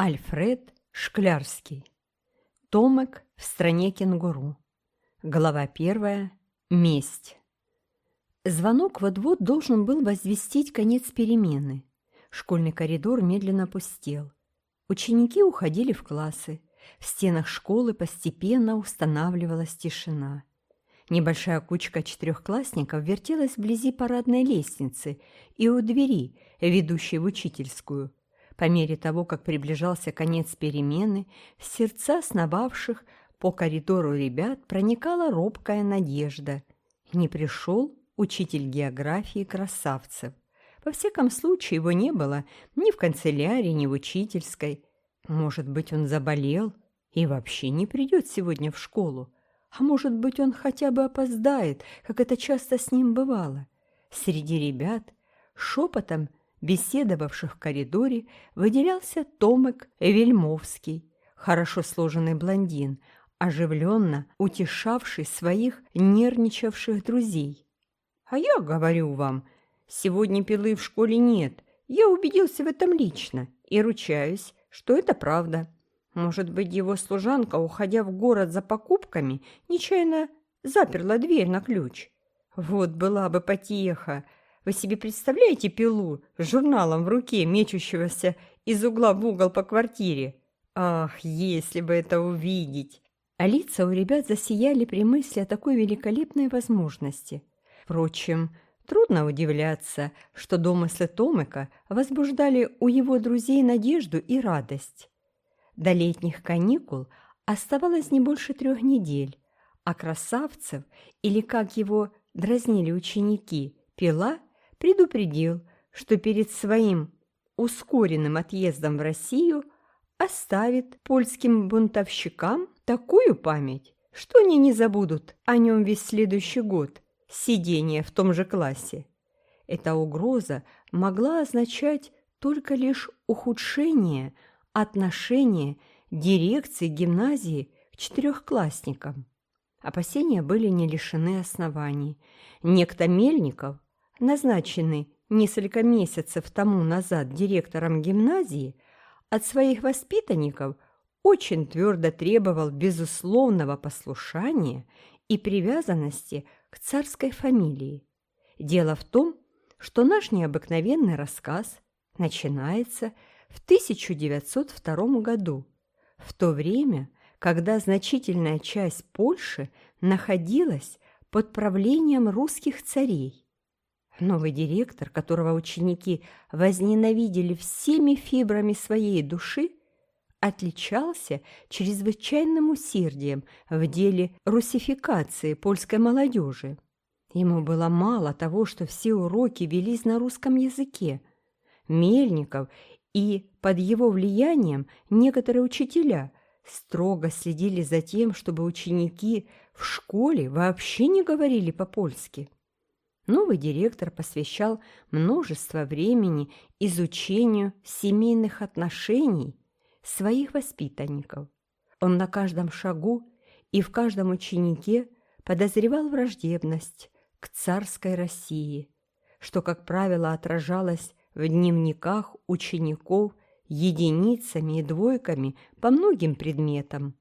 Альфред Шклярский. Томек в стране кенгуру. Глава первая. Месть. Звонок вот-вот должен был возвестить конец перемены. Школьный коридор медленно пустел. Ученики уходили в классы. В стенах школы постепенно устанавливалась тишина. Небольшая кучка четырехклассников вертелась вблизи парадной лестницы и у двери, ведущей в учительскую – по мере того, как приближался конец перемены, в сердца сновавших по коридору ребят проникала робкая надежда. Не пришел учитель географии красавцев. Во всяком случае, его не было ни в канцелярии, ни в учительской. Может быть, он заболел и вообще не придет сегодня в школу. А может быть, он хотя бы опоздает, как это часто с ним бывало. Среди ребят шепотом беседовавших в коридоре, выделялся Томек Вельмовский, хорошо сложенный блондин, оживленно утешавший своих нервничавших друзей. «А я говорю вам, сегодня пилы в школе нет. Я убедился в этом лично и ручаюсь, что это правда. Может быть, его служанка, уходя в город за покупками, нечаянно заперла дверь на ключ. Вот была бы потеха!» Вы себе представляете пилу с журналом в руке, мечущегося из угла в угол по квартире? Ах, если бы это увидеть! А лица у ребят засияли при мысли о такой великолепной возможности. Впрочем, трудно удивляться, что домыслы Томыка возбуждали у его друзей надежду и радость. До летних каникул оставалось не больше трех недель, а красавцев, или как его дразнили ученики, пила предупредил, что перед своим ускоренным отъездом в Россию оставит польским бунтовщикам такую память, что они не забудут о нем весь следующий год сидения в том же классе. Эта угроза могла означать только лишь ухудшение отношения дирекции гимназии к четырехклассникам. Опасения были не лишены оснований. Некто Мельников назначенный несколько месяцев тому назад директором гимназии, от своих воспитанников очень твердо требовал безусловного послушания и привязанности к царской фамилии. Дело в том, что наш необыкновенный рассказ начинается в 1902 году, в то время, когда значительная часть Польши находилась под правлением русских царей. Новый директор, которого ученики возненавидели всеми фибрами своей души, отличался чрезвычайным усердием в деле русификации польской молодежи. Ему было мало того, что все уроки велись на русском языке. Мельников и под его влиянием некоторые учителя строго следили за тем, чтобы ученики в школе вообще не говорили по-польски. Новый директор посвящал множество времени изучению семейных отношений своих воспитанников. Он на каждом шагу и в каждом ученике подозревал враждебность к царской России, что, как правило, отражалось в дневниках учеников единицами и двойками по многим предметам.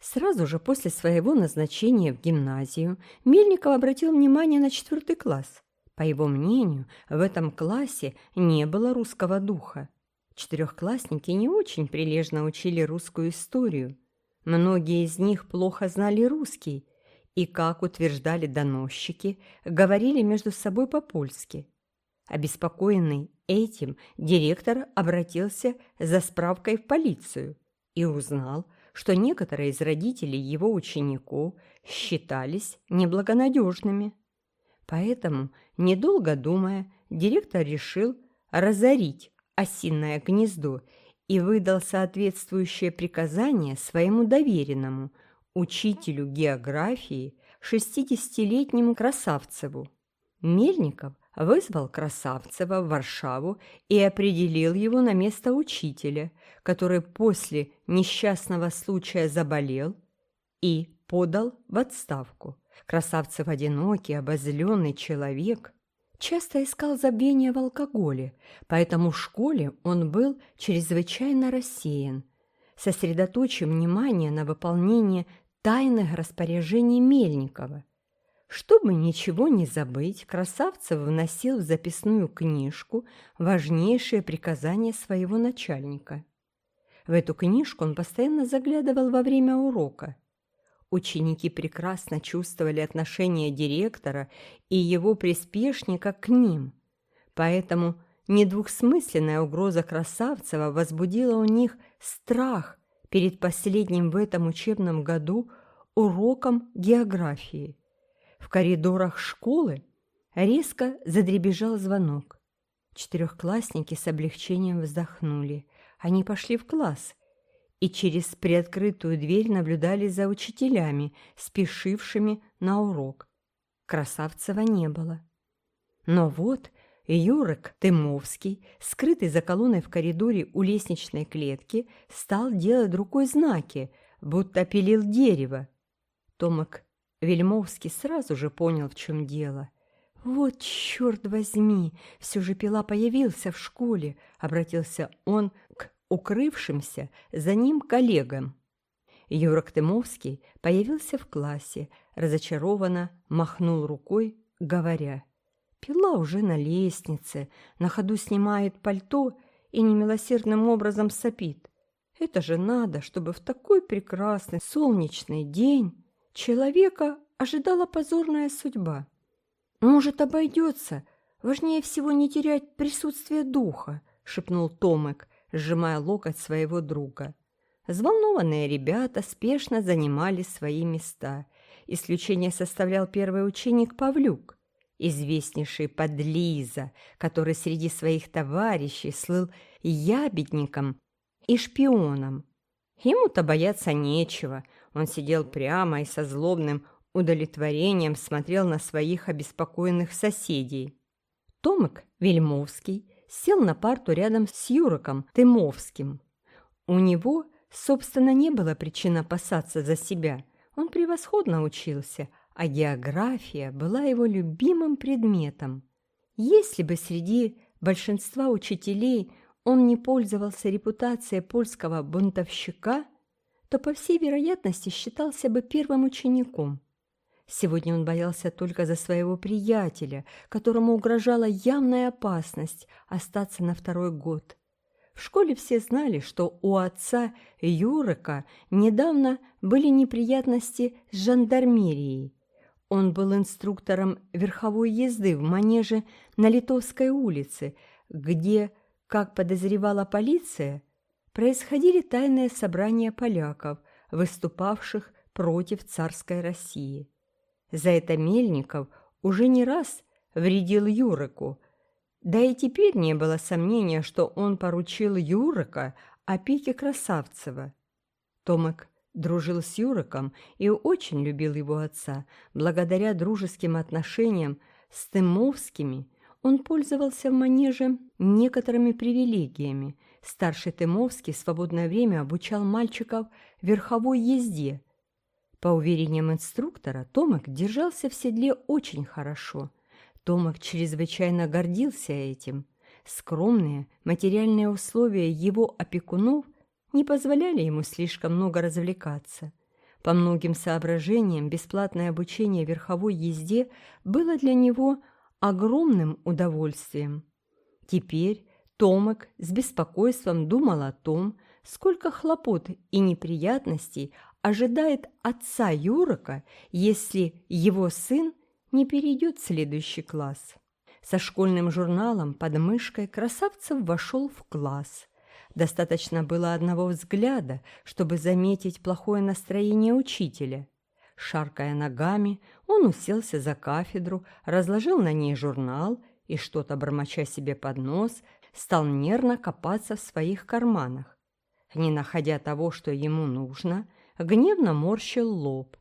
Сразу же после своего назначения в гимназию Мельников обратил внимание на четвертый класс. По его мнению, в этом классе не было русского духа. Четырехклассники не очень прилежно учили русскую историю. Многие из них плохо знали русский и, как утверждали доносчики, говорили между собой по-польски. Обеспокоенный этим, директор обратился за справкой в полицию и узнал, что некоторые из родителей его учеников считались неблагонадежными. Поэтому, недолго думая, директор решил разорить осиное гнездо и выдал соответствующее приказание своему доверенному, учителю географии, шестидесятилетнему Красавцеву. Мельников вызвал Красавцева в Варшаву и определил его на место учителя, который после несчастного случая заболел и подал в отставку. Красавцев одинокий, обозленный человек, часто искал забвения в алкоголе, поэтому в школе он был чрезвычайно рассеян. Сосредоточив внимание на выполнении тайных распоряжений Мельникова. Чтобы ничего не забыть, Красавцев вносил в записную книжку важнейшие приказания своего начальника. В эту книжку он постоянно заглядывал во время урока. Ученики прекрасно чувствовали отношение директора и его приспешника к ним, поэтому недвусмысленная угроза Красавцева возбудила у них страх перед последним в этом учебном году уроком географии. В коридорах школы резко задребежал звонок. Четырехклассники с облегчением вздохнули. Они пошли в класс и через приоткрытую дверь наблюдали за учителями, спешившими на урок. Красавцева не было. Но вот Юрик Тымовский, скрытый за колонной в коридоре у лестничной клетки, стал делать рукой знаки, будто пилил дерево. Томик Вельмовский сразу же понял, в чем дело. «Вот черт возьми! Все же пила появился в школе!» — обратился он к укрывшимся за ним коллегам. Юрок Тымовский появился в классе, разочарованно махнул рукой, говоря, «Пила уже на лестнице, на ходу снимает пальто и немилосердным образом сопит. Это же надо, чтобы в такой прекрасный солнечный день человека ожидала позорная судьба. Может, обойдется, важнее всего не терять присутствие духа», — шепнул Томек, сжимая локоть своего друга. Взволнованные ребята спешно занимали свои места. Исключение составлял первый ученик Павлюк, известнейший подлиза, который среди своих товарищей слыл ябедником и шпионом. Ему-то бояться нечего, он сидел прямо и со злобным удовлетворением смотрел на своих обеспокоенных соседей. Томик Вельмовский сел на парту рядом с Юроком Тымовским. У него, собственно, не было причин опасаться за себя. Он превосходно учился, а география была его любимым предметом. Если бы среди большинства учителей он не пользовался репутацией польского бунтовщика, то, по всей вероятности, считался бы первым учеником. Сегодня он боялся только за своего приятеля, которому угрожала явная опасность остаться на второй год. В школе все знали, что у отца Юрика недавно были неприятности с жандармерией. Он был инструктором верховой езды в манеже на Литовской улице, где, как подозревала полиция, происходили тайные собрания поляков, выступавших против царской России. За это Мельников уже не раз вредил Юрику, да и теперь не было сомнения, что он поручил Юрика опеке Красавцева. Томик дружил с Юриком и очень любил его отца. Благодаря дружеским отношениям с Тымовскими он пользовался в манеже некоторыми привилегиями. Старший Тымовский в свободное время обучал мальчиков верховой езде – по уверениям инструктора, Томик держался в седле очень хорошо. Томик чрезвычайно гордился этим. Скромные материальные условия его опекунов не позволяли ему слишком много развлекаться. По многим соображениям бесплатное обучение верховой езде было для него огромным удовольствием. Теперь Томик с беспокойством думал о том, сколько хлопот и неприятностей ожидает отца Юрока, если его сын не перейдет в следующий класс. Со школьным журналом под мышкой Красавцев вошел в класс. Достаточно было одного взгляда, чтобы заметить плохое настроение учителя. Шаркая ногами, он уселся за кафедру, разложил на ней журнал и, что-то бормоча себе под нос, стал нервно копаться в своих карманах. Не находя того, что ему нужно, гневно морщил лоб.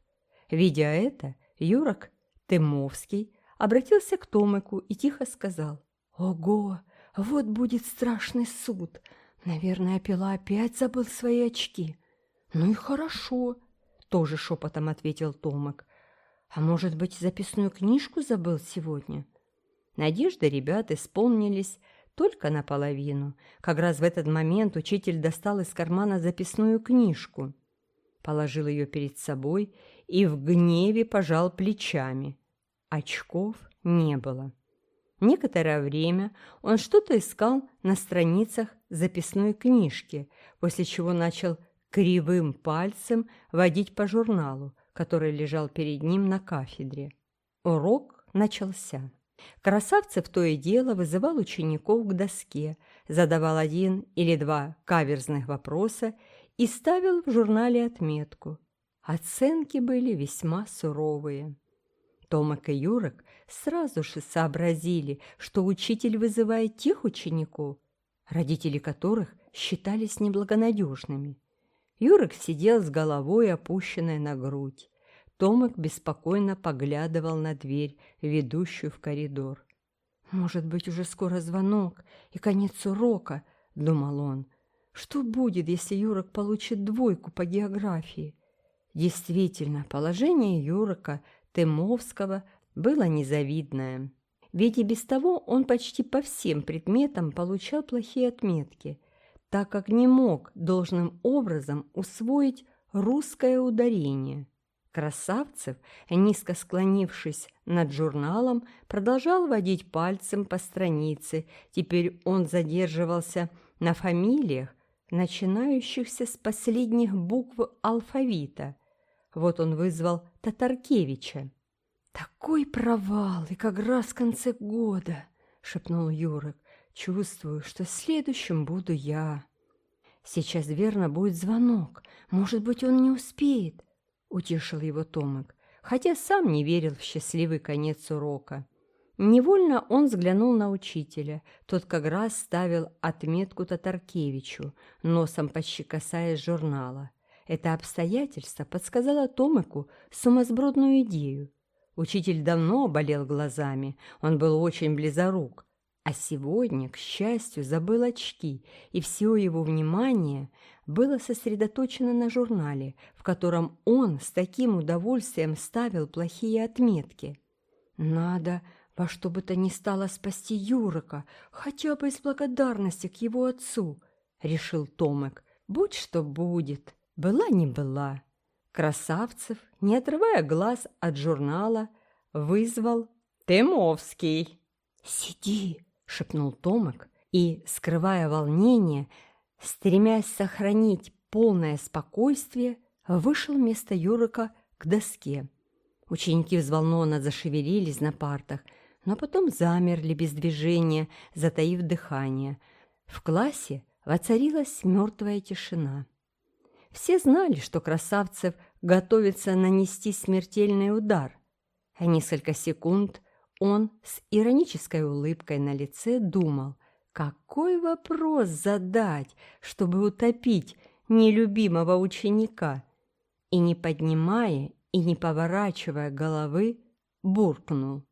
Видя это, Юрок Тымовский обратился к Томику и тихо сказал. «Ого, вот будет страшный суд. Наверное, пила опять забыл свои очки». «Ну и хорошо», — тоже шепотом ответил Томик. «А может быть, записную книжку забыл сегодня?» Надежды ребят исполнились только наполовину. Как раз в этот момент учитель достал из кармана записную книжку, положил ее перед собой и в гневе пожал плечами. Очков не было. Некоторое время он что-то искал на страницах записной книжки, после чего начал кривым пальцем водить по журналу, который лежал перед ним на кафедре. Урок начался. Красавцев то и дело вызывал учеников к доске, задавал один или два каверзных вопроса и ставил в журнале отметку. Оценки были весьма суровые. Томак и Юрок сразу же сообразили, что учитель вызывает тех учеников, родители которых считались неблагонадежными. Юрок сидел с головой опущенной на грудь. Томик беспокойно поглядывал на дверь, ведущую в коридор. «Может быть, уже скоро звонок и конец урока», — думал он. «Что будет, если Юрок получит двойку по географии?» Действительно, положение Юрока Тымовского было незавидное. Ведь и без того он почти по всем предметам получал плохие отметки, так как не мог должным образом усвоить русское ударение. Красавцев, низко склонившись над журналом, продолжал водить пальцем по странице. Теперь он задерживался на фамилиях, начинающихся с последних букв алфавита. Вот он вызвал Татаркевича. «Такой провал, и как раз в конце года!» — шепнул Юрок. «Чувствую, что следующим буду я». «Сейчас верно будет звонок. Может быть, он не успеет. — утешил его Томик, хотя сам не верил в счастливый конец урока. Невольно он взглянул на учителя. Тот как раз ставил отметку Татаркевичу, носом почти касаясь журнала. Это обстоятельство подсказало Томику сумасбродную идею. Учитель давно болел глазами, он был очень близорук, а сегодня, к счастью, забыл очки, и все его внимание было сосредоточено на журнале, в котором он с таким удовольствием ставил плохие отметки. «Надо во что бы то ни стало спасти Юрока, хотя бы из благодарности к его отцу», — решил Томек. «Будь что будет, была не была». Красавцев, не отрывая глаз от журнала, вызвал «Тымовский». «Сиди!» — шепнул Томик и, скрывая волнение, стремясь сохранить полное спокойствие, вышел вместо Юрика к доске. Ученики взволнованно зашевелились на партах, но потом замерли без движения, затаив дыхание. В классе воцарилась мертвая тишина. Все знали, что Красавцев готовится нанести смертельный удар, а несколько секунд он с иронической улыбкой на лице думал, какой вопрос задать, чтобы утопить нелюбимого ученика, и, не поднимая и не поворачивая головы, буркнул.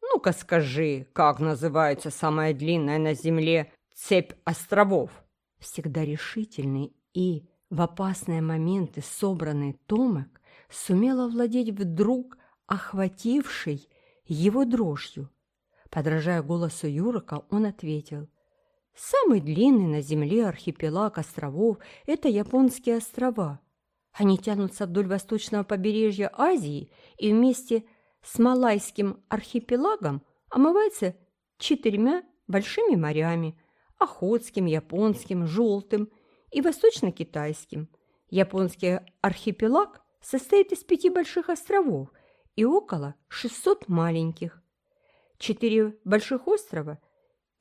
«Ну-ка скажи, как называется самая длинная на Земле цепь островов?» Всегда решительный и в опасные моменты собранный Томек сумел овладеть вдруг охватившей его дрожью. Подражая голосу Юрока, он ответил. «Самый длинный на Земле архипелаг островов – это японские острова. Они тянутся вдоль восточного побережья Азии и вместе с Малайским архипелагом омываются четырьмя большими морями – Охотским, Японским, Желтым и Восточно-Китайским. Японский архипелаг состоит из пяти больших островов – и около 600 маленьких. Четыре больших острова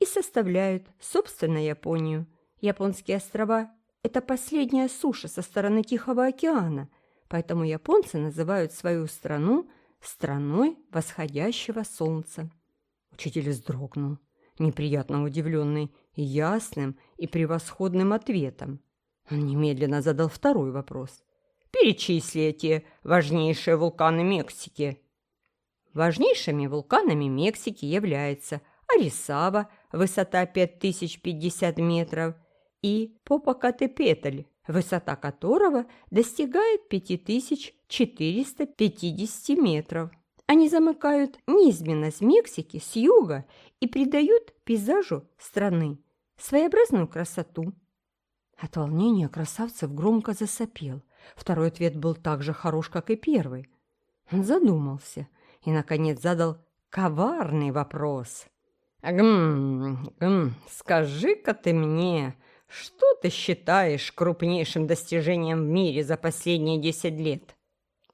и составляют, собственно, Японию. Японские острова – это последняя суша со стороны Тихого океана, поэтому японцы называют свою страну страной восходящего солнца. Учитель вздрогнул, неприятно удивленный ясным и превосходным ответом. Он немедленно задал второй вопрос – Перечислите важнейшие вулканы Мексики. Важнейшими вулканами Мексики являются Арисава, высота 5050 метров, и Попокатепетль, высота которого достигает 5450 метров. Они замыкают низменность Мексики с юга и придают пейзажу страны своеобразную красоту. От волнения красавцев громко засопел. Второй ответ был так же хорош, как и первый. Он задумался и, наконец, задал коварный вопрос. «Гм, гм, скажи-ка ты мне, что ты считаешь крупнейшим достижением в мире за последние десять лет?»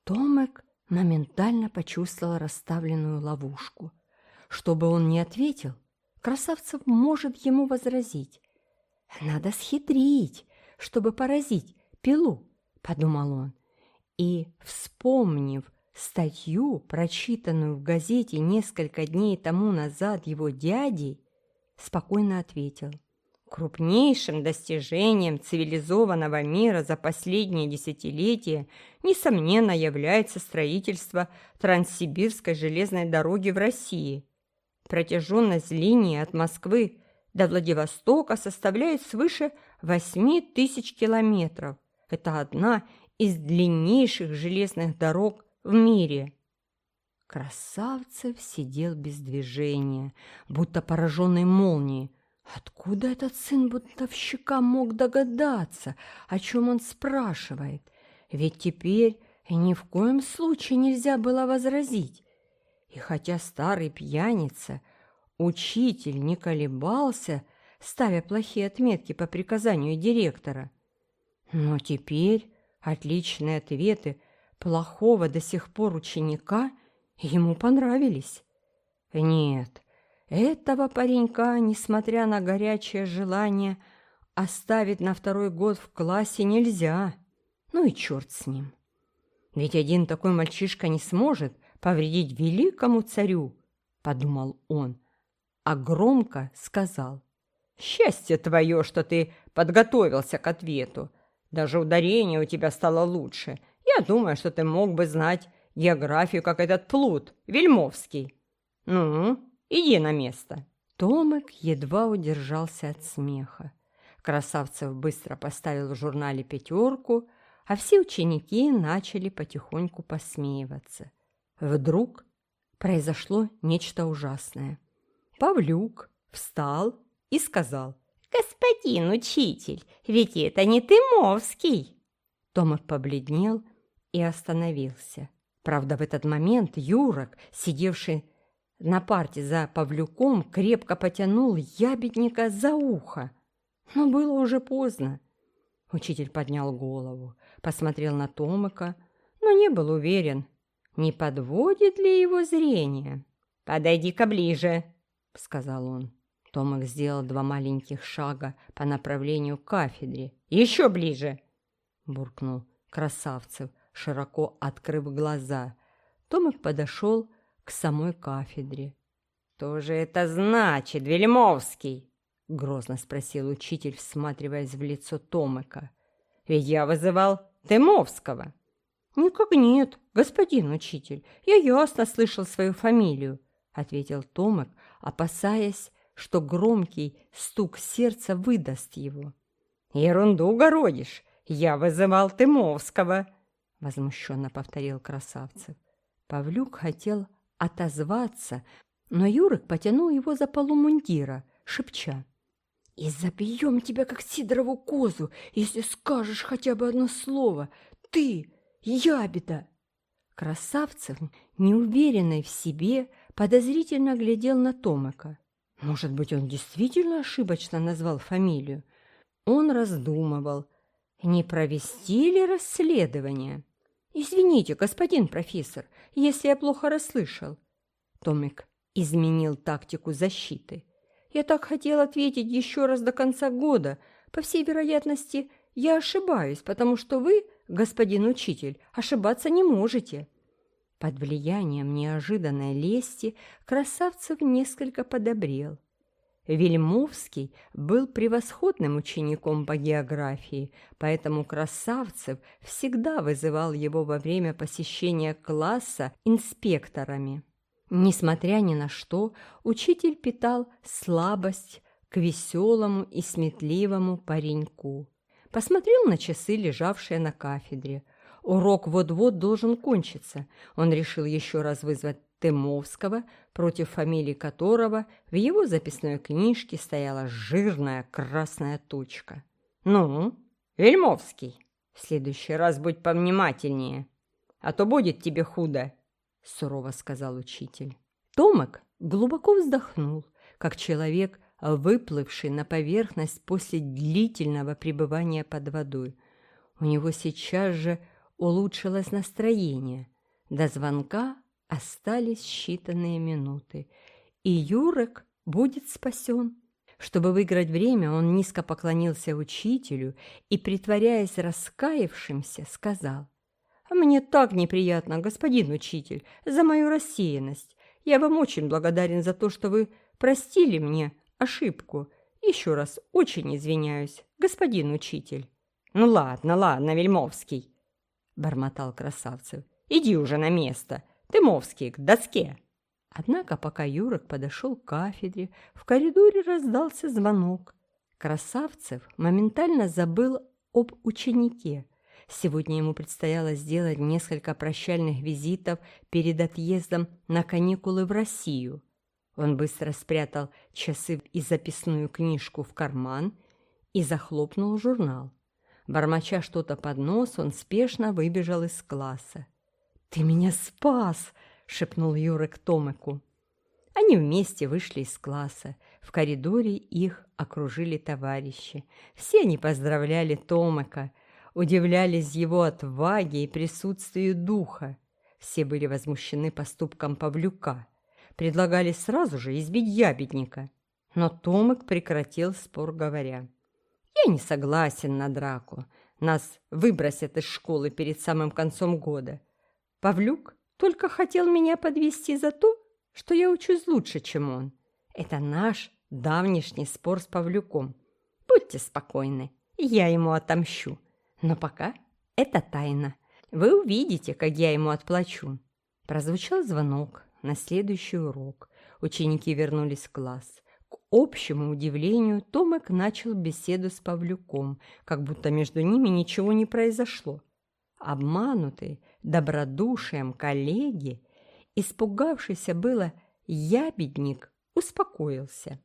Томек моментально почувствовал расставленную ловушку. Чтобы он не ответил, Красавцев может ему возразить. «Надо схитрить, чтобы поразить пилу», — подумал он. И, вспомнив статью, прочитанную в газете несколько дней тому назад его дядей, спокойно ответил. Крупнейшим достижением цивилизованного мира за последние десятилетия, несомненно, является строительство Транссибирской железной дороги в России. Протяженность линии от Москвы до Владивостока составляет свыше 8 тысяч километров. Это одна из длиннейших железных дорог в мире. Красавцев сидел без движения, будто пораженный молнией. Откуда этот сын бунтовщика мог догадаться, о чем он спрашивает? Ведь теперь ни в коем случае нельзя было возразить. И хотя старый пьяница, учитель не колебался, ставя плохие отметки по приказанию директора, но теперь отличные ответы плохого до сих пор ученика ему понравились. Нет, этого паренька, несмотря на горячее желание, оставить на второй год в классе нельзя. Ну и черт с ним. Ведь один такой мальчишка не сможет повредить великому царю, подумал он, а громко сказал. Счастье твое, что ты подготовился к ответу. Даже ударение у тебя стало лучше. Я думаю, что ты мог бы знать географию, как этот плут, Вельмовский. Ну, иди на место. Томик едва удержался от смеха. Красавцев быстро поставил в журнале пятерку, а все ученики начали потихоньку посмеиваться. Вдруг произошло нечто ужасное. Павлюк встал и сказал, «Господин учитель, ведь это не Тымовский!» Томик побледнел и остановился. Правда, в этот момент Юрок, сидевший на парте за Павлюком, крепко потянул ябедника за ухо. Но было уже поздно. Учитель поднял голову, посмотрел на Томика, но не был уверен, не подводит ли его зрение. «Подойди-ка ближе», — сказал он. Томик сделал два маленьких шага по направлению к кафедре. «Еще ближе!» — буркнул Красавцев, широко открыв глаза. Томик подошел к самой кафедре. «Что же это значит, Вельмовский?» — грозно спросил учитель, всматриваясь в лицо Томика. «Ведь я вызывал Тымовского». «Никак нет, господин учитель, я ясно слышал свою фамилию», — ответил Томик, опасаясь, что громкий стук сердца выдаст его. «Ерунду городишь! Я вызывал Тымовского!» — возмущенно повторил Красавцев. Павлюк хотел отозваться, но Юрик потянул его за полумундира, шепча. «И забьем тебя, как сидорову козу, если скажешь хотя бы одно слово. Ты, ябеда!» Красавцев, неуверенный в себе, подозрительно глядел на Томика. Может быть, он действительно ошибочно назвал фамилию? Он раздумывал, не провести ли расследование. «Извините, господин профессор, если я плохо расслышал». Томик изменил тактику защиты. «Я так хотел ответить еще раз до конца года. По всей вероятности, я ошибаюсь, потому что вы, господин учитель, ошибаться не можете». Под влиянием неожиданной лести Красавцев несколько подобрел. Вельмовский был превосходным учеником по географии, поэтому Красавцев всегда вызывал его во время посещения класса инспекторами. Несмотря ни на что, учитель питал слабость к веселому и сметливому пареньку. Посмотрел на часы, лежавшие на кафедре. Урок вот-вот должен кончиться. Он решил еще раз вызвать Тымовского, против фамилии которого в его записной книжке стояла жирная красная точка. «Ну, Вельмовский, в следующий раз будь повнимательнее, а то будет тебе худо», — сурово сказал учитель. Томик глубоко вздохнул, как человек, выплывший на поверхность после длительного пребывания под водой. У него сейчас же улучшилось настроение. До звонка остались считанные минуты, и Юрок будет спасен. Чтобы выиграть время, он низко поклонился учителю и, притворяясь раскаявшимся, сказал, «Мне так неприятно, господин учитель, за мою рассеянность. Я вам очень благодарен за то, что вы простили мне ошибку. Еще раз очень извиняюсь, господин учитель». «Ну ладно, ладно, Вельмовский», — бормотал Красавцев. «Иди уже на место. Дымовский, к доске!» Однако, пока Юрок подошел к кафедре, в коридоре раздался звонок. Красавцев моментально забыл об ученике. Сегодня ему предстояло сделать несколько прощальных визитов перед отъездом на каникулы в Россию. Он быстро спрятал часы и записную книжку в карман и захлопнул журнал. Бормоча что-то под нос, он спешно выбежал из класса. «Ты меня спас!» — шепнул Юра к Томику. Они вместе вышли из класса. В коридоре их окружили товарищи. Все они поздравляли Томика, удивлялись его отваге и присутствию духа. Все были возмущены поступком Павлюка. Предлагали сразу же избить ябедника. Но Томик прекратил спор, говоря. «Я не согласен на драку. Нас выбросят из школы перед самым концом года. Павлюк только хотел меня подвести за то, что я учусь лучше, чем он. Это наш давнишний спор с Павлюком. Будьте спокойны, я ему отомщу. Но пока это тайна. Вы увидите, как я ему отплачу. Прозвучал звонок на следующий урок. Ученики вернулись в класс. К общему удивлению Томик начал беседу с Павлюком, как будто между ними ничего не произошло. Обманутый добродушием коллеги, испугавшийся было ябедник успокоился.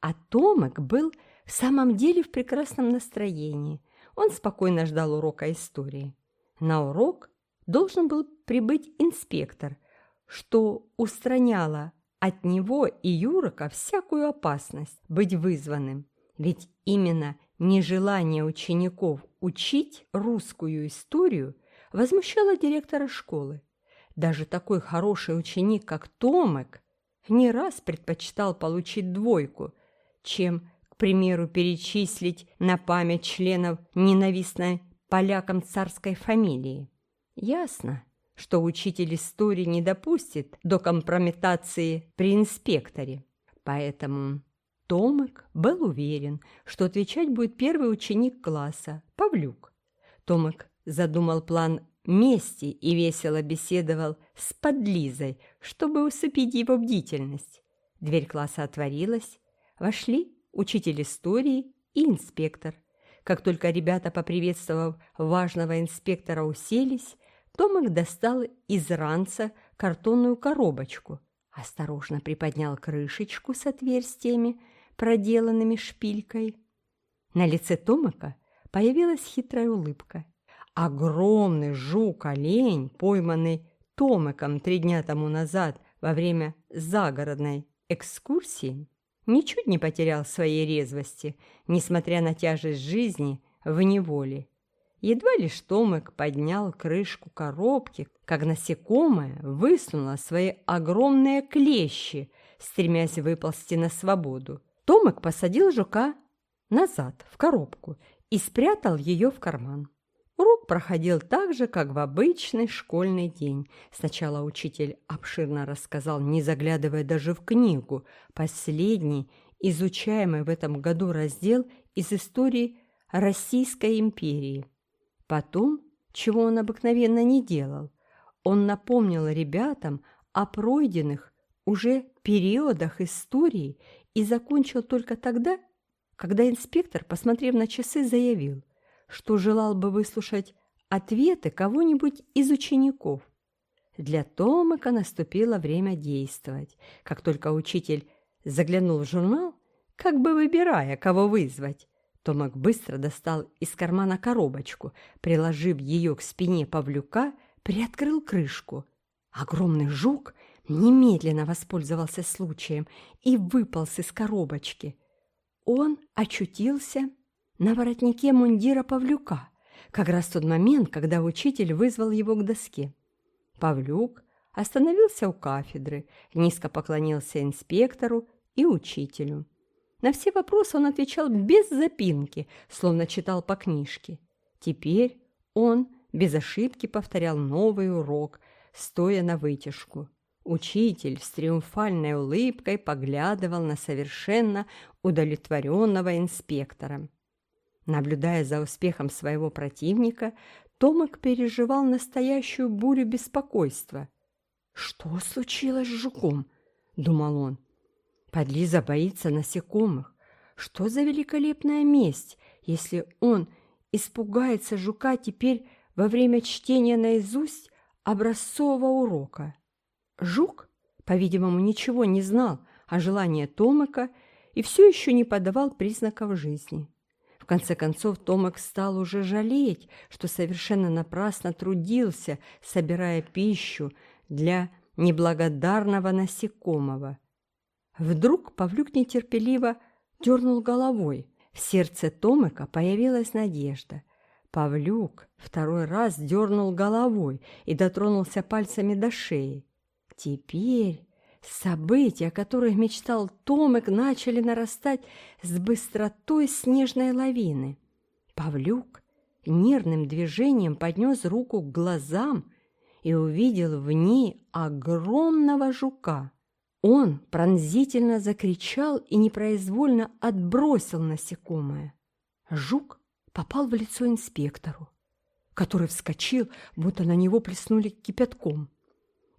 А Томик был в самом деле в прекрасном настроении. Он спокойно ждал урока истории. На урок должен был прибыть инспектор, что устраняло от него и Юрока всякую опасность быть вызванным. Ведь именно нежелание учеников учить русскую историю возмущало директора школы. Даже такой хороший ученик, как Томек, не раз предпочитал получить двойку, чем, к примеру, перечислить на память членов ненавистной полякам царской фамилии. Ясно, что учитель истории не допустит до компрометации при инспекторе. Поэтому Томик был уверен, что отвечать будет первый ученик класса, Павлюк. Томик задумал план мести и весело беседовал с подлизой, чтобы усыпить его бдительность. Дверь класса отворилась, вошли учитель истории и инспектор. Как только ребята, поприветствовав важного инспектора, уселись, Томик достал из ранца картонную коробочку, осторожно приподнял крышечку с отверстиями, проделанными шпилькой. На лице Томика появилась хитрая улыбка. Огромный жук-олень, пойманный Томиком три дня тому назад во время загородной экскурсии, ничуть не потерял своей резвости, несмотря на тяжесть жизни в неволе. Едва лишь Томик поднял крышку коробки, как насекомое высунуло свои огромные клещи, стремясь выползти на свободу. Томик посадил жука назад в коробку и спрятал ее в карман. Урок проходил так же, как в обычный школьный день. Сначала учитель обширно рассказал, не заглядывая даже в книгу, последний, изучаемый в этом году раздел из истории Российской империи. Потом, чего он обыкновенно не делал, он напомнил ребятам о пройденных уже периодах истории и закончил только тогда, когда инспектор, посмотрев на часы, заявил – что желал бы выслушать ответы кого-нибудь из учеников. Для Томака наступило время действовать. Как только учитель заглянул в журнал, как бы выбирая, кого вызвать, Томак быстро достал из кармана коробочку, приложив ее к спине Павлюка, приоткрыл крышку. Огромный жук немедленно воспользовался случаем и выполз из коробочки. Он очутился на воротнике мундира Павлюка, как раз в тот момент, когда учитель вызвал его к доске. Павлюк остановился у кафедры, низко поклонился инспектору и учителю. На все вопросы он отвечал без запинки, словно читал по книжке. Теперь он без ошибки повторял новый урок, стоя на вытяжку. Учитель с триумфальной улыбкой поглядывал на совершенно удовлетворенного инспектора. Наблюдая за успехом своего противника, Томик переживал настоящую бурю беспокойства. «Что случилось с жуком?» – думал он. Подлиза боится насекомых. Что за великолепная месть, если он испугается жука теперь во время чтения наизусть образцового урока? Жук, по-видимому, ничего не знал о желании Томака и все еще не подавал признаков жизни. В конце концов, Томак стал уже жалеть, что совершенно напрасно трудился, собирая пищу для неблагодарного насекомого – Вдруг Павлюк нетерпеливо дернул головой. В сердце Томыка появилась надежда. Павлюк второй раз дернул головой и дотронулся пальцами до шеи. Теперь события, о которых мечтал Томик, начали нарастать с быстротой снежной лавины. Павлюк нервным движением поднес руку к глазам и увидел в ней огромного жука. Он пронзительно закричал и непроизвольно отбросил насекомое. Жук попал в лицо инспектору, который вскочил, будто на него плеснули кипятком.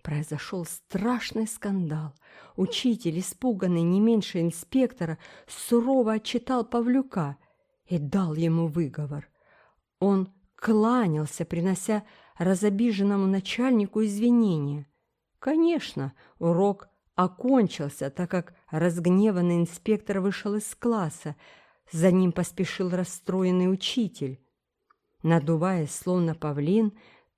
Произошел страшный скандал. Учитель, испуганный не меньше инспектора, сурово отчитал Павлюка и дал ему выговор. Он кланялся, принося разобиженному начальнику извинения. Конечно, урок окончился, так как разгневанный инспектор вышел из класса. За ним поспешил расстроенный учитель. Надуваясь, словно павлин,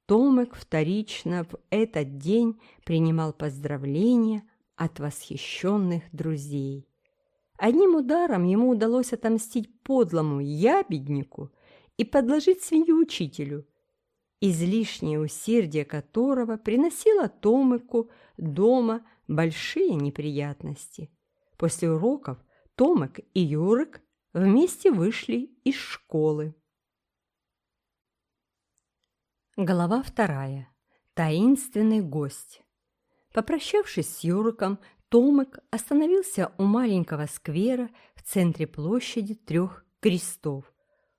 Томек вторично в этот день принимал поздравления от восхищенных друзей. Одним ударом ему удалось отомстить подлому ябеднику и подложить свинью учителю, излишнее усердие которого приносило Томику дома большие неприятности. После уроков Томик и Юрик вместе вышли из школы. Глава вторая. Таинственный гость. Попрощавшись с Юриком, Томик остановился у маленького сквера в центре площади трех крестов.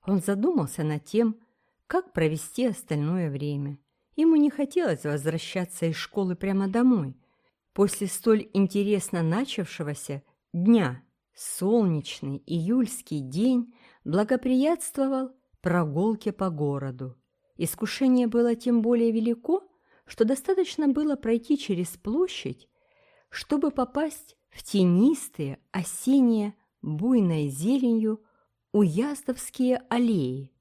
Он задумался над тем, как провести остальное время. Ему не хотелось возвращаться из школы прямо домой – После столь интересно начавшегося дня солнечный июльский день благоприятствовал прогулке по городу. Искушение было тем более велико, что достаточно было пройти через площадь, чтобы попасть в тенистые осенние буйной зеленью уяздовские аллеи.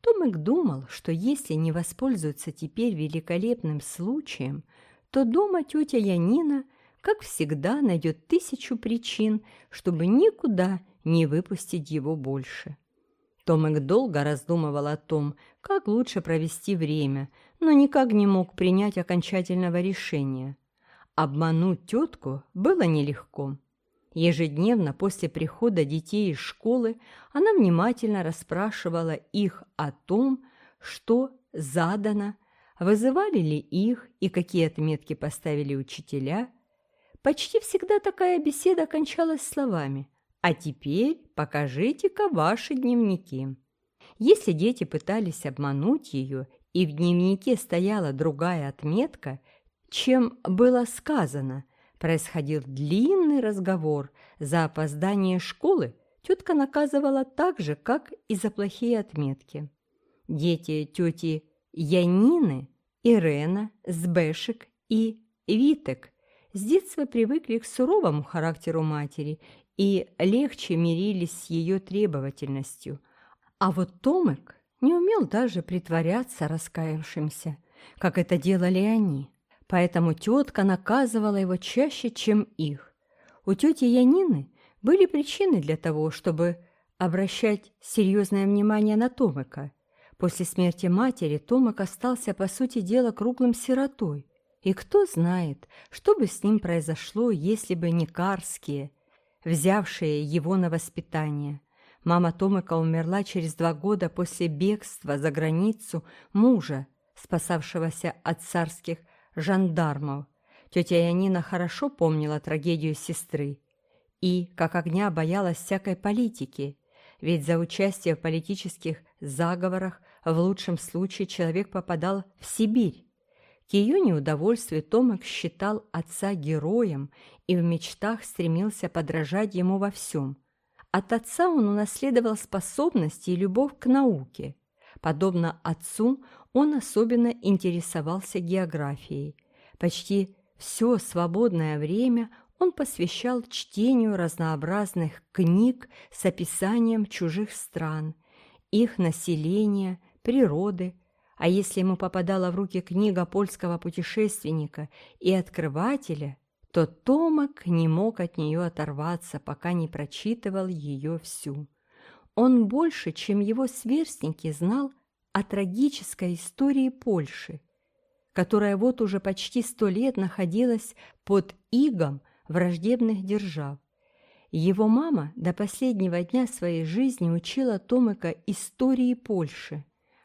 Томик думал, что если не воспользуется теперь великолепным случаем – то дома тетя Янина, как всегда, найдет тысячу причин, чтобы никуда не выпустить его больше. Томик долго раздумывал о том, как лучше провести время, но никак не мог принять окончательного решения. Обмануть тетку было нелегко. Ежедневно после прихода детей из школы она внимательно расспрашивала их о том, что задано вызывали ли их и какие отметки поставили учителя. Почти всегда такая беседа кончалась словами «А теперь покажите-ка ваши дневники». Если дети пытались обмануть ее, и в дневнике стояла другая отметка, чем было сказано, происходил длинный разговор. За опоздание школы тетка наказывала так же, как и за плохие отметки. Дети тети Янины, Ирена, Сбешек и Витек с детства привыкли к суровому характеру матери и легче мирились с ее требовательностью. А вот Томек не умел даже притворяться раскаявшимся, как это делали они. Поэтому тетка наказывала его чаще, чем их. У тети Янины были причины для того, чтобы обращать серьезное внимание на Томека. После смерти матери Томек остался, по сути дела, круглым сиротой. И кто знает, что бы с ним произошло, если бы не Карские, взявшие его на воспитание. Мама Томека умерла через два года после бегства за границу мужа, спасавшегося от царских жандармов. Тетя Янина хорошо помнила трагедию сестры и, как огня, боялась всякой политики, ведь за участие в политических заговорах в лучшем случае человек попадал в Сибирь. К ее неудовольствию Томик считал отца героем и в мечтах стремился подражать ему во всем. От отца он унаследовал способности и любовь к науке. Подобно отцу, он особенно интересовался географией. Почти все свободное время он посвящал чтению разнообразных книг с описанием чужих стран, их населения, природы, а если ему попадала в руки книга польского путешественника и открывателя, то Томак не мог от нее оторваться, пока не прочитывал ее всю. Он больше, чем его сверстники, знал о трагической истории Польши, которая вот уже почти сто лет находилась под игом враждебных держав. Его мама до последнего дня своей жизни учила Томыка истории Польши.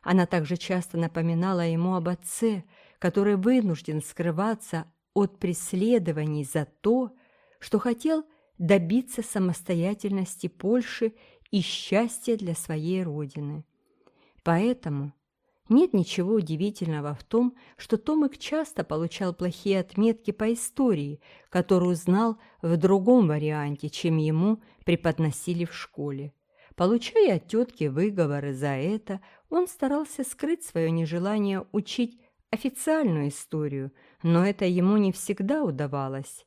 Она также часто напоминала ему об отце, который вынужден скрываться от преследований за то, что хотел добиться самостоятельности Польши и счастья для своей родины. Поэтому нет ничего удивительного в том, что Томик часто получал плохие отметки по истории, которую знал в другом варианте, чем ему преподносили в школе. Получая от тетки выговоры за это, он старался скрыть свое нежелание учить официальную историю, но это ему не всегда удавалось.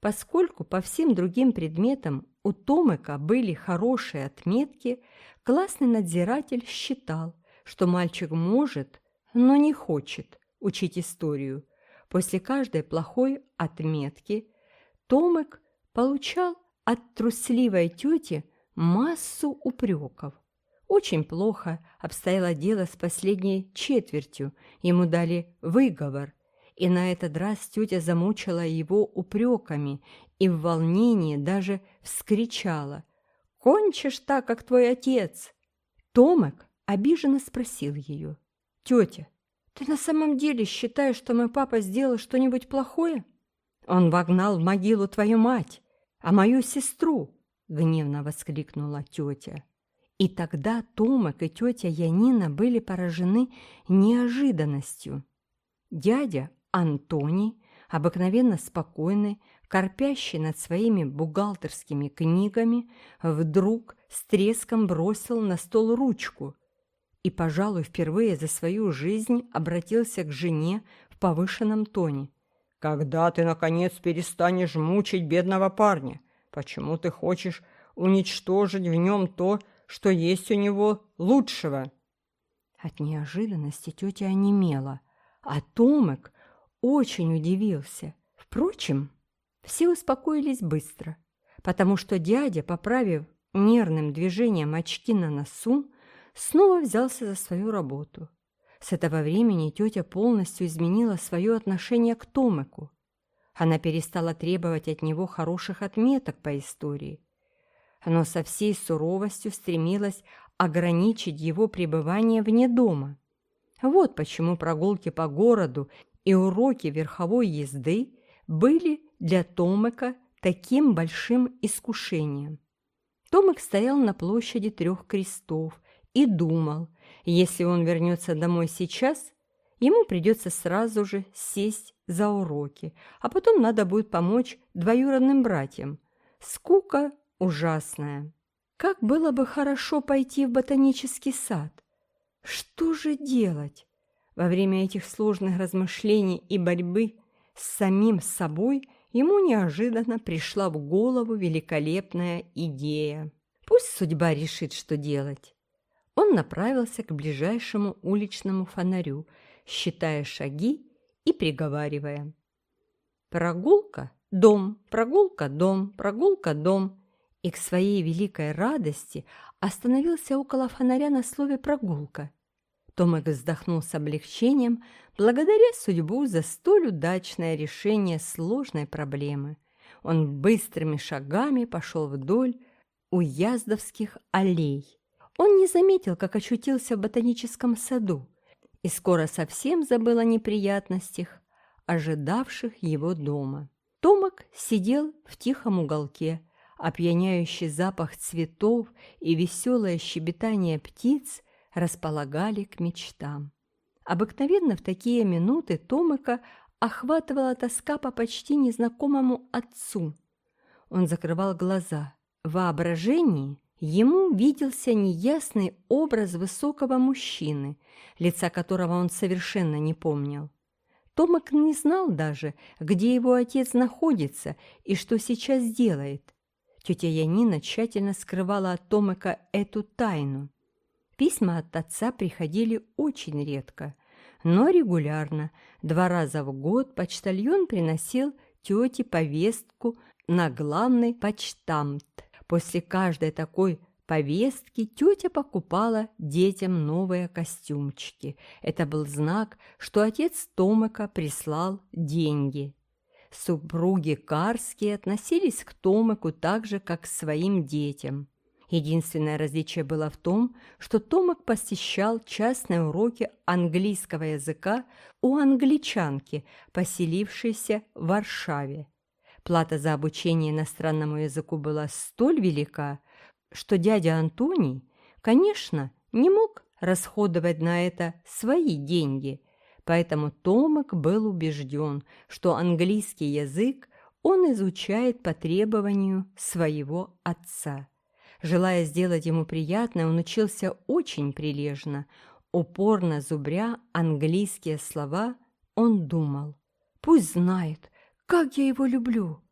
Поскольку по всем другим предметам у Томика были хорошие отметки, классный надзиратель считал – что мальчик может, но не хочет учить историю. После каждой плохой отметки Томек получал от трусливой тети массу упреков. Очень плохо обстояло дело с последней четвертью, ему дали выговор, и на этот раз тетя замучила его упреками и в волнении даже вскричала «Кончишь так, как твой отец!» Томек обиженно спросил ее. «Тетя, ты на самом деле считаешь, что мой папа сделал что-нибудь плохое? Он вогнал в могилу твою мать, а мою сестру!» — гневно воскликнула тетя. И тогда Томик и тетя Янина были поражены неожиданностью. Дядя Антоний, обыкновенно спокойный, корпящий над своими бухгалтерскими книгами, вдруг с треском бросил на стол ручку — и, пожалуй, впервые за свою жизнь обратился к жене в повышенном тоне. «Когда ты, наконец, перестанешь мучить бедного парня? Почему ты хочешь уничтожить в нем то, что есть у него лучшего?» От неожиданности тетя онемела, а Томек очень удивился. Впрочем, все успокоились быстро, потому что дядя, поправив нервным движением очки на носу, снова взялся за свою работу. С этого времени тетя полностью изменила свое отношение к Томеку. Она перестала требовать от него хороших отметок по истории, но со всей суровостью стремилась ограничить его пребывание вне дома. Вот почему прогулки по городу и уроки верховой езды были для Томека таким большим искушением. Томек стоял на площади трех крестов и думал, если он вернется домой сейчас, ему придется сразу же сесть за уроки, а потом надо будет помочь двоюродным братьям. Скука ужасная. Как было бы хорошо пойти в ботанический сад. Что же делать? Во время этих сложных размышлений и борьбы с самим собой ему неожиданно пришла в голову великолепная идея. Пусть судьба решит, что делать. Он направился к ближайшему уличному фонарю, считая шаги и приговаривая. Прогулка – дом, прогулка – дом, прогулка – дом. И к своей великой радости остановился около фонаря на слове «прогулка». Томик вздохнул с облегчением, благодаря судьбу за столь удачное решение сложной проблемы. Он быстрыми шагами пошел вдоль уяздовских аллей. Он не заметил, как очутился в ботаническом саду, и скоро совсем забыл о неприятностях, ожидавших его дома. Томок сидел в тихом уголке, опьяняющий запах цветов и веселое щебетание птиц располагали к мечтам. Обыкновенно в такие минуты Томыка охватывала тоска по почти незнакомому отцу. Он закрывал глаза. В воображении ему виделся неясный образ высокого мужчины, лица которого он совершенно не помнил. Томак не знал даже, где его отец находится и что сейчас делает. Тетя Янина тщательно скрывала от Томака эту тайну. Письма от отца приходили очень редко, но регулярно. Два раза в год почтальон приносил тете повестку на главный почтамт. После каждой такой повестки тетя покупала детям новые костюмчики. Это был знак, что отец Томака прислал деньги. Супруги Карские относились к Томаку так же, как к своим детям. Единственное различие было в том, что Томик посещал частные уроки английского языка у англичанки, поселившейся в Варшаве. Плата за обучение иностранному языку была столь велика, что дядя Антоний, конечно, не мог расходовать на это свои деньги, поэтому Томик был убежден, что английский язык он изучает по требованию своего отца. Желая сделать ему приятное, он учился очень прилежно. Упорно зубря английские слова, он думал, «Пусть знает, как я его люблю».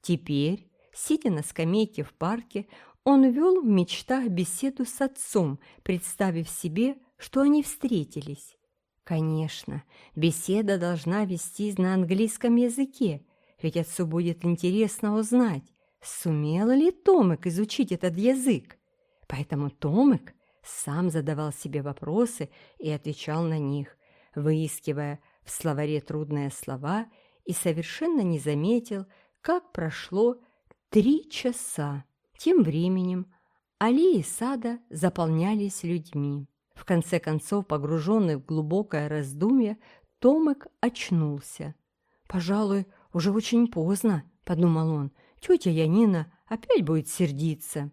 Теперь, сидя на скамейке в парке, он вел в мечтах беседу с отцом, представив себе, что они встретились. Конечно, беседа должна вестись на английском языке, ведь отцу будет интересно узнать, Сумел ли Томик изучить этот язык? Поэтому Томик сам задавал себе вопросы и отвечал на них, выискивая в словаре трудные слова и совершенно не заметил, как прошло три часа. Тем временем аллеи сада заполнялись людьми. В конце концов, погруженный в глубокое раздумье, Томик очнулся. «Пожалуй, уже очень поздно», — подумал он, — Тетя Янина опять будет сердиться.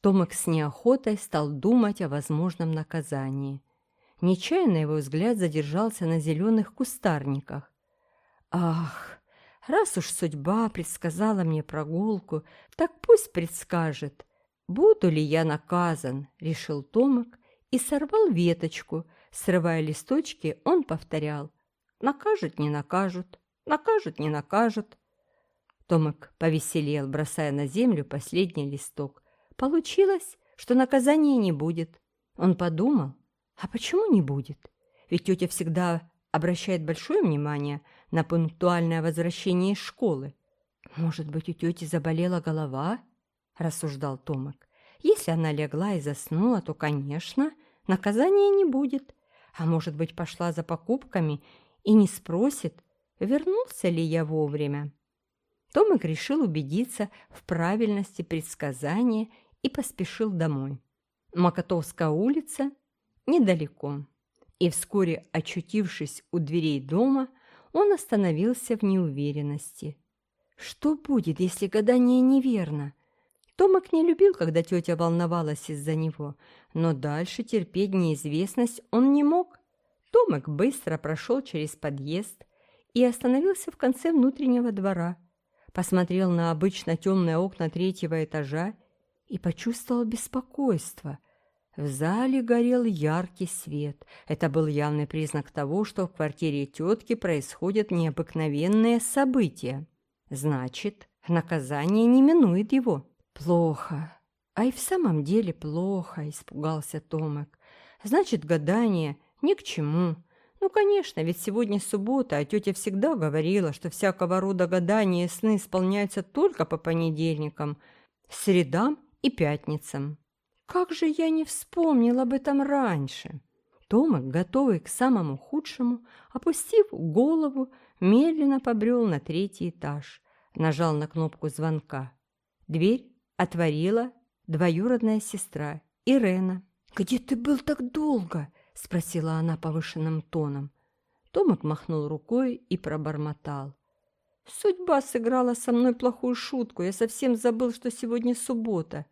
Томик с неохотой стал думать о возможном наказании. Нечаянно его взгляд задержался на зеленых кустарниках. «Ах, раз уж судьба предсказала мне прогулку, так пусть предскажет, буду ли я наказан», — решил Томик и сорвал веточку. Срывая листочки, он повторял «накажут, не накажут, накажут, не накажут». Томик повеселел, бросая на землю последний листок. Получилось, что наказания не будет. Он подумал, а почему не будет? Ведь тетя всегда обращает большое внимание на пунктуальное возвращение из школы. Может быть, у тети заболела голова? Рассуждал Томик. Если она легла и заснула, то, конечно, наказания не будет. А может быть, пошла за покупками и не спросит, вернулся ли я вовремя. Томик решил убедиться в правильности предсказания и поспешил домой. Макотовская улица недалеко. И вскоре, очутившись у дверей дома, он остановился в неуверенности. Что будет, если гадание неверно? Томик не любил, когда тетя волновалась из-за него, но дальше терпеть неизвестность он не мог. Томик быстро прошел через подъезд и остановился в конце внутреннего двора – посмотрел на обычно темные окна третьего этажа и почувствовал беспокойство. В зале горел яркий свет. Это был явный признак того, что в квартире тетки происходят необыкновенные события. Значит, наказание не минует его. Плохо. А и в самом деле плохо, испугался Томик. Значит, гадание ни к чему. Ну, конечно, ведь сегодня суббота, а тетя всегда говорила, что всякого рода гадания и сны исполняются только по понедельникам, средам и пятницам. Как же я не вспомнил об этом раньше? Томик, готовый к самому худшему, опустив голову, медленно побрел на третий этаж, нажал на кнопку звонка. Дверь отворила двоюродная сестра Ирена. «Где ты был так долго?» – спросила она повышенным тоном. Томик махнул рукой и пробормотал. «Судьба сыграла со мной плохую шутку. Я совсем забыл, что сегодня суббота».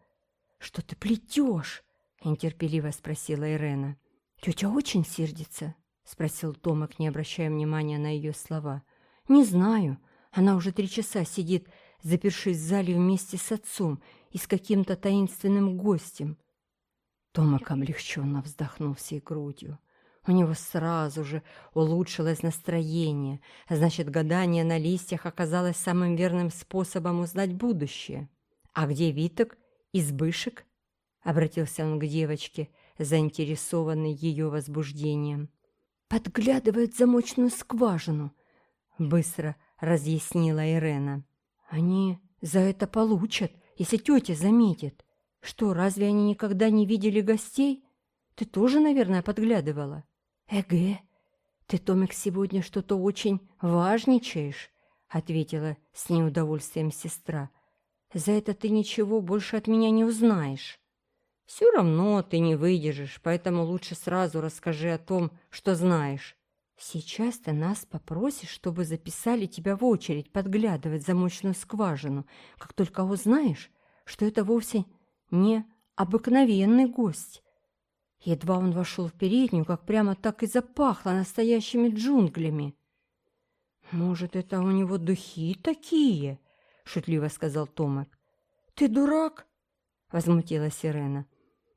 «Что ты плетешь?» – нетерпеливо спросила Ирена. «Тетя очень сердится?» – спросил Томик, не обращая внимания на ее слова. «Не знаю. Она уже три часа сидит, запершись в зале вместе с отцом и с каким-то таинственным гостем. Томак облегченно вздохнул всей грудью. У него сразу же улучшилось настроение, значит, гадание на листьях оказалось самым верным способом узнать будущее. «А где Виток? Избышек?» — обратился он к девочке, заинтересованный ее возбуждением. «Подглядывает замочную скважину», — быстро разъяснила Ирена. «Они за это получат, если тетя заметит. Что, разве они никогда не видели гостей? Ты тоже, наверное, подглядывала? Эге, ты, Томик, сегодня что-то очень важничаешь, ответила с неудовольствием сестра. За это ты ничего больше от меня не узнаешь. Все равно ты не выдержишь, поэтому лучше сразу расскажи о том, что знаешь. Сейчас ты нас попросишь, чтобы записали тебя в очередь подглядывать замочную скважину, как только узнаешь, что это вовсе не обыкновенный гость. Едва он вошел в переднюю, как прямо так и запахло настоящими джунглями. «Может, это у него духи такие?» — шутливо сказал Томик. «Ты дурак?» — возмутилась Ирена.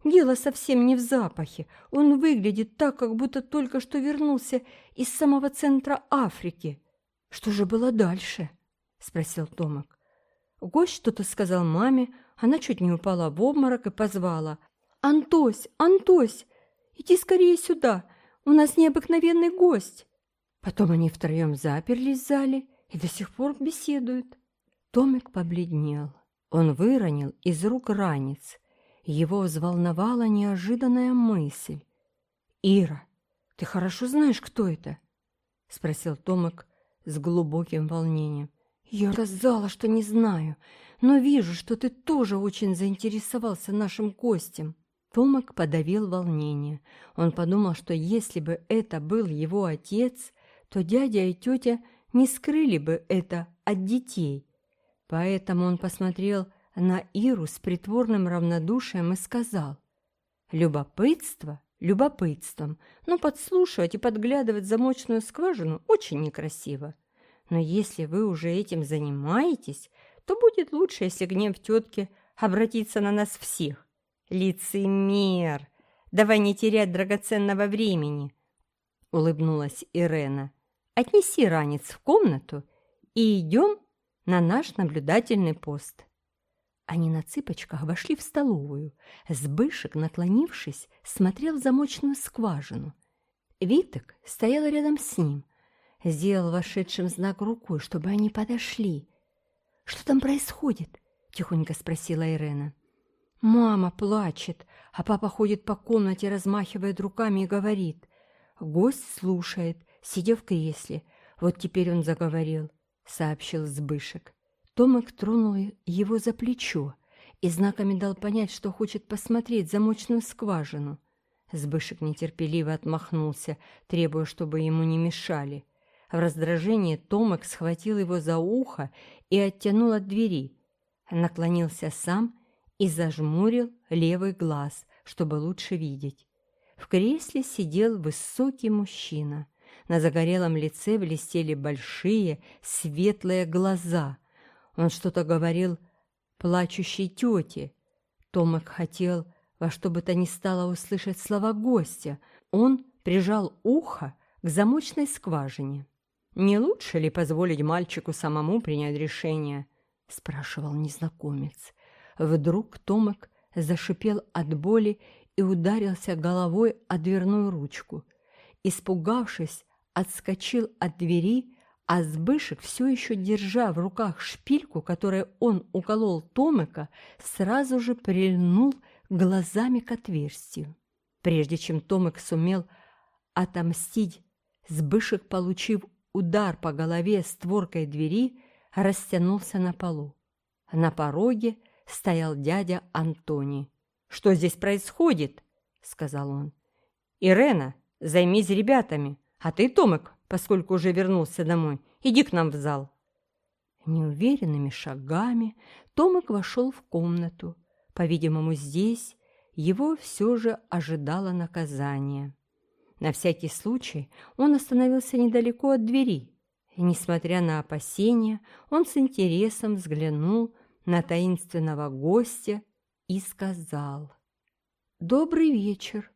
«Дело совсем не в запахе. Он выглядит так, как будто только что вернулся из самого центра Африки». «Что же было дальше?» — спросил Томик. Гость что-то сказал маме, она чуть не упала в обморок и позвала. «Антось, Антось, иди скорее сюда, у нас необыкновенный гость!» Потом они втроем заперлись в зале и до сих пор беседуют. Томик побледнел. Он выронил из рук ранец. Его взволновала неожиданная мысль. «Ира, ты хорошо знаешь, кто это?» — спросил Томик с глубоким волнением. «Я сказала, что не знаю но вижу, что ты тоже очень заинтересовался нашим гостем». Томак подавил волнение. Он подумал, что если бы это был его отец, то дядя и тетя не скрыли бы это от детей. Поэтому он посмотрел на Иру с притворным равнодушием и сказал, «Любопытство любопытством, но подслушивать и подглядывать замочную скважину очень некрасиво. Но если вы уже этим занимаетесь, то будет лучше, если гнев тетки обратится на нас всех. Лицемер! Давай не терять драгоценного времени!» Улыбнулась Ирена. «Отнеси ранец в комнату и идем на наш наблюдательный пост». Они на цыпочках вошли в столовую. Сбышек, наклонившись, смотрел в замочную скважину. Виток стоял рядом с ним, сделал вошедшим знак рукой, чтобы они подошли. «Что там происходит?» – тихонько спросила Ирена. «Мама плачет, а папа ходит по комнате, размахивает руками и говорит. Гость слушает, сидя в кресле. Вот теперь он заговорил», – сообщил Збышек. Томик тронул его за плечо и знаками дал понять, что хочет посмотреть замочную скважину. Збышек нетерпеливо отмахнулся, требуя, чтобы ему не мешали. В раздражении Томик схватил его за ухо и оттянул от двери. Наклонился сам и зажмурил левый глаз, чтобы лучше видеть. В кресле сидел высокий мужчина. На загорелом лице блестели большие светлые глаза. Он что-то говорил плачущей тете. Томик хотел во что бы то ни стало услышать слова гостя. Он прижал ухо к замочной скважине. «Не лучше ли позволить мальчику самому принять решение?» — спрашивал незнакомец. Вдруг Томик зашипел от боли и ударился головой о дверную ручку. Испугавшись, отскочил от двери, а Сбышек, все еще держа в руках шпильку, которой он уколол Томика, сразу же прильнул глазами к отверстию. Прежде чем Томик сумел отомстить, Сбышек, получив удар по голове створкой двери, растянулся на полу. На пороге стоял дядя Антоний. «Что здесь происходит?» — сказал он. «Ирена, займись ребятами, а ты, Томик, поскольку уже вернулся домой, иди к нам в зал». Неуверенными шагами Томик вошел в комнату. По-видимому, здесь его все же ожидало наказание. На всякий случай он остановился недалеко от двери. И, несмотря на опасения, он с интересом взглянул на таинственного гостя и сказал «Добрый вечер».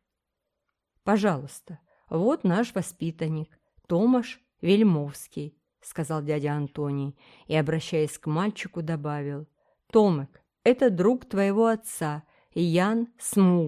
«Пожалуйста, вот наш воспитанник, Томаш Вельмовский», сказал дядя Антоний и, обращаясь к мальчику, добавил «Томек, это друг твоего отца, Ян Смуг.